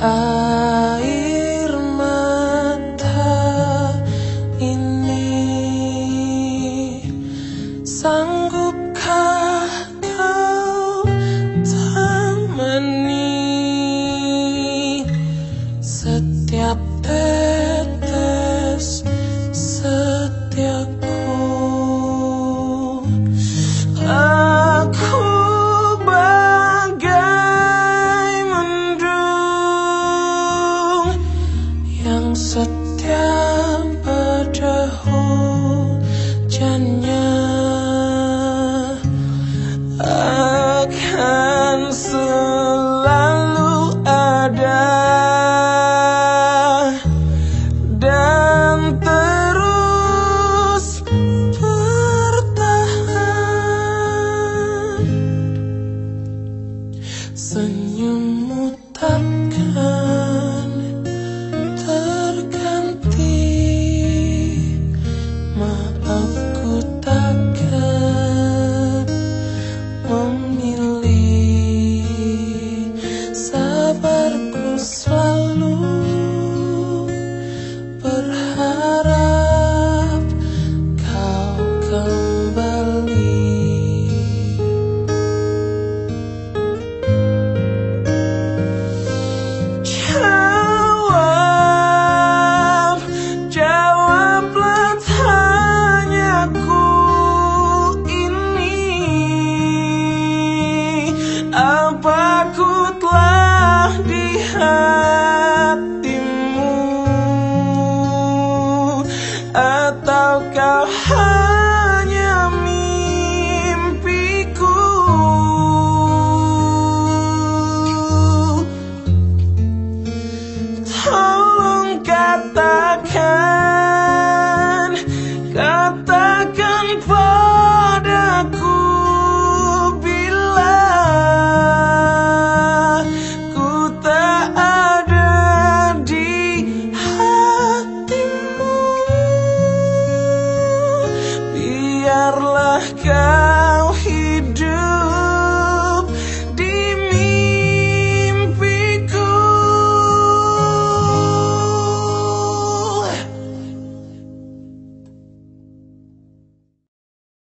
air mata ini sanggupkah kau temani setiap tetes setia pada hujannya akan selalu hatimu. Atau kau hanya mimpiku? Tolong katakan,